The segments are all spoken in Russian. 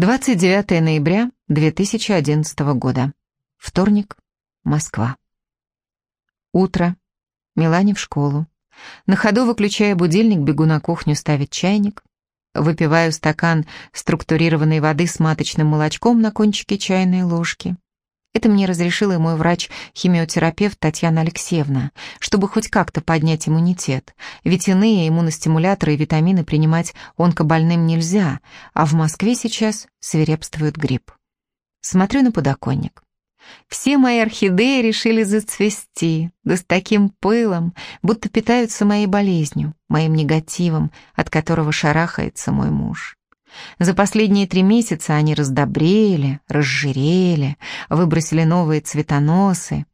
29 ноября 2011 года. Вторник. Москва. Утро. Милане в школу. На ходу, выключая будильник, бегу на кухню ставить чайник. Выпиваю стакан структурированной воды с маточным молочком на кончике чайной ложки. Это мне разрешила мой врач-химиотерапевт Татьяна Алексеевна, чтобы хоть как-то поднять иммунитет. Ведь иные иммуностимуляторы и витамины принимать онкобольным нельзя, а в Москве сейчас свирепствует грипп. Смотрю на подоконник. Все мои орхидеи решили зацвести, да с таким пылом, будто питаются моей болезнью, моим негативом, от которого шарахается мой муж. За последние три месяца они раздобрели, разжирели, выбросили новые цветоносы.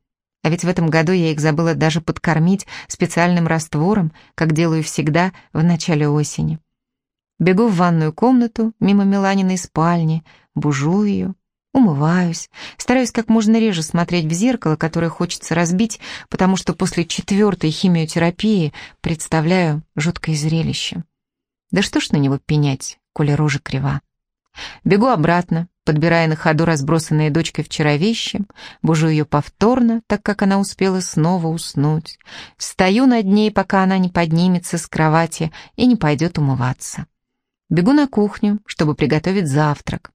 А ведь в этом году я их забыла даже подкормить специальным раствором, как делаю всегда в начале осени. Бегу в ванную комнату, мимо Миланиной спальни, бужу ее, умываюсь, стараюсь как можно реже смотреть в зеркало, которое хочется разбить, потому что после четвертой химиотерапии представляю жуткое зрелище. Да что ж на него пенять, коли рожа крива. Бегу обратно, подбирая на ходу разбросанные дочкой вчера вещи, бужу ее повторно, так как она успела снова уснуть. Стою над ней, пока она не поднимется с кровати и не пойдет умываться. Бегу на кухню, чтобы приготовить завтрак.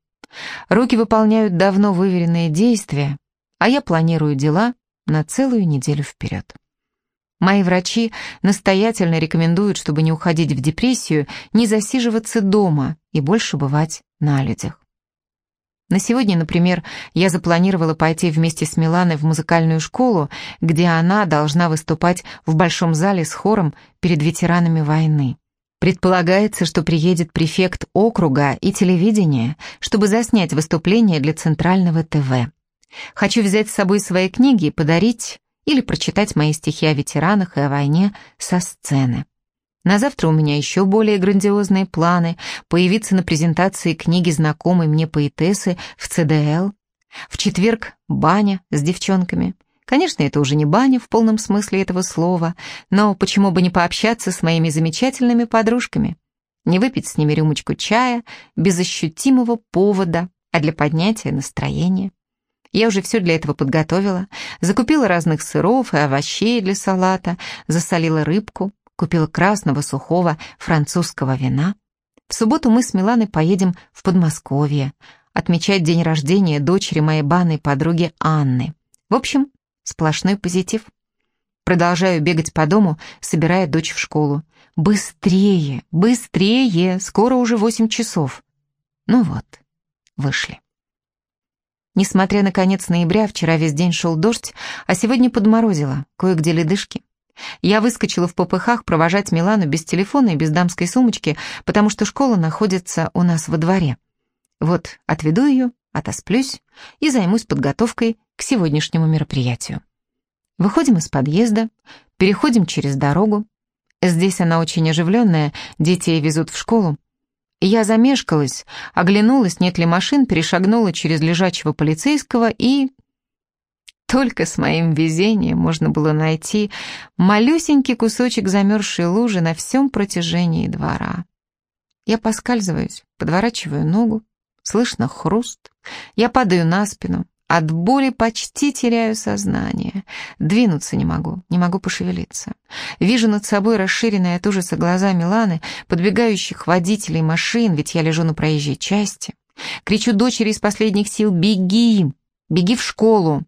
Руки выполняют давно выверенные действия, а я планирую дела на целую неделю вперед. Мои врачи настоятельно рекомендуют, чтобы не уходить в депрессию, не засиживаться дома и больше бывать на людях. На сегодня, например, я запланировала пойти вместе с Миланой в музыкальную школу, где она должна выступать в большом зале с хором перед ветеранами войны. Предполагается, что приедет префект округа и телевидения, чтобы заснять выступление для центрального ТВ. Хочу взять с собой свои книги и подарить или прочитать мои стихи о ветеранах и о войне со сцены. На завтра у меня еще более грандиозные планы появиться на презентации книги знакомой мне поэтессы в ЦДЛ. В четверг баня с девчонками. Конечно, это уже не баня в полном смысле этого слова, но почему бы не пообщаться с моими замечательными подружками? Не выпить с ними рюмочку чая без ощутимого повода, а для поднятия настроения. Я уже все для этого подготовила. Закупила разных сыров и овощей для салата, засолила рыбку, купила красного сухого французского вина. В субботу мы с Миланой поедем в Подмосковье отмечать день рождения дочери моей банной подруги Анны. В общем, сплошной позитив. Продолжаю бегать по дому, собирая дочь в школу. Быстрее, быстрее, скоро уже восемь часов. Ну вот, вышли. Несмотря на конец ноября, вчера весь день шел дождь, а сегодня подморозило, кое-где ледышки. Я выскочила в попыхах провожать Милану без телефона и без дамской сумочки, потому что школа находится у нас во дворе. Вот отведу ее, отосплюсь и займусь подготовкой к сегодняшнему мероприятию. Выходим из подъезда, переходим через дорогу. Здесь она очень оживленная, детей везут в школу. Я замешкалась, оглянулась, нет ли машин, перешагнула через лежачего полицейского и... Только с моим везением можно было найти малюсенький кусочек замерзшей лужи на всем протяжении двора. Я поскальзываюсь, подворачиваю ногу, слышно хруст. Я падаю на спину, от боли почти теряю сознание. Двинуться не могу, не могу пошевелиться. Вижу над собой расширенные от ужаса глаза Миланы, подбегающих водителей машин, ведь я лежу на проезжей части. Кричу дочери из последних сил «Беги! Беги в школу!»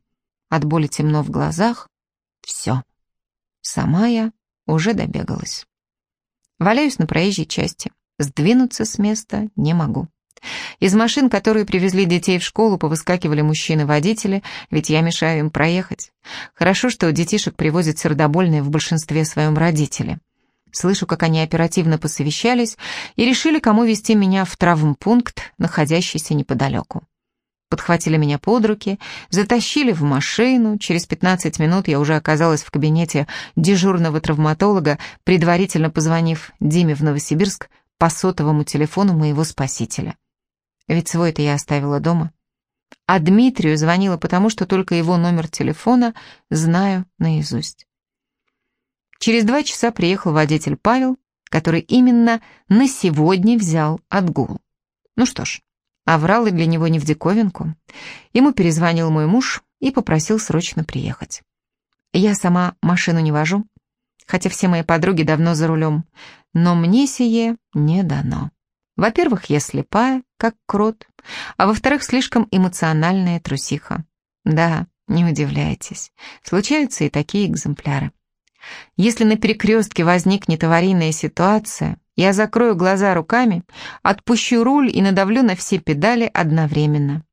От боли темно в глазах. Все. Сама я уже добегалась. Валяюсь на проезжей части. Сдвинуться с места не могу. Из машин, которые привезли детей в школу, повыскакивали мужчины-водители, ведь я мешаю им проехать. Хорошо, что детишек привозят сердобольные в большинстве своем родители. Слышу, как они оперативно посовещались и решили, кому вести меня в травмпункт, находящийся неподалеку. Подхватили меня под руки, затащили в машину. Через 15 минут я уже оказалась в кабинете дежурного травматолога, предварительно позвонив Диме в Новосибирск по сотовому телефону моего спасителя. Ведь свой-то я оставила дома. А Дмитрию звонила потому, что только его номер телефона знаю наизусть. Через два часа приехал водитель Павел, который именно на сегодня взял отгул. Ну что ж, Авралы для него не в диковинку. Ему перезвонил мой муж и попросил срочно приехать. Я сама машину не вожу, хотя все мои подруги давно за рулем, но мне сие не дано. Во-первых, я слепая, как крот, а во-вторых, слишком эмоциональная трусиха. Да, не удивляйтесь, случаются и такие экземпляры. Если на перекрестке возникнет аварийная ситуация, я закрою глаза руками, отпущу руль и надавлю на все педали одновременно.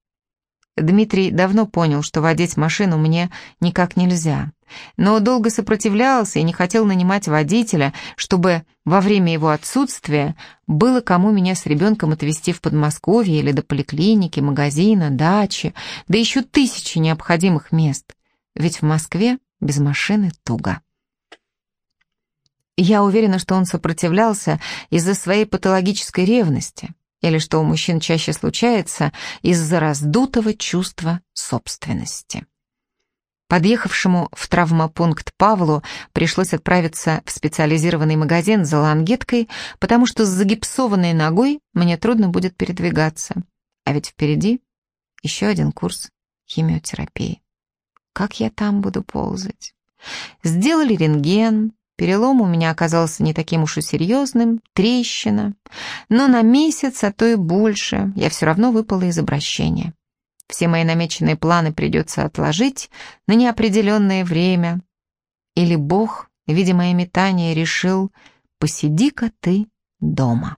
Дмитрий давно понял, что водить машину мне никак нельзя, но долго сопротивлялся и не хотел нанимать водителя, чтобы во время его отсутствия было кому меня с ребенком отвезти в Подмосковье или до поликлиники, магазина, дачи, да еще тысячи необходимых мест. Ведь в Москве без машины туго. Я уверена, что он сопротивлялся из-за своей патологической ревности, или что у мужчин чаще случается из-за раздутого чувства собственности. Подъехавшему в травмопункт Павлу пришлось отправиться в специализированный магазин за лангеткой, потому что с загипсованной ногой мне трудно будет передвигаться. А ведь впереди еще один курс химиотерапии. Как я там буду ползать? Сделали рентген, Перелом у меня оказался не таким уж и серьезным, трещина. Но на месяц, а то и больше, я все равно выпала из обращения. Все мои намеченные планы придется отложить на неопределенное время. Или Бог, видя мои метания, решил «посиди-ка ты дома».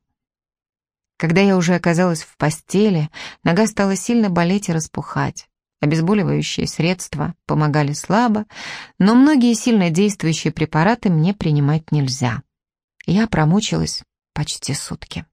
Когда я уже оказалась в постели, нога стала сильно болеть и распухать. Обезболивающие средства помогали слабо, но многие сильно действующие препараты мне принимать нельзя. Я промучилась почти сутки.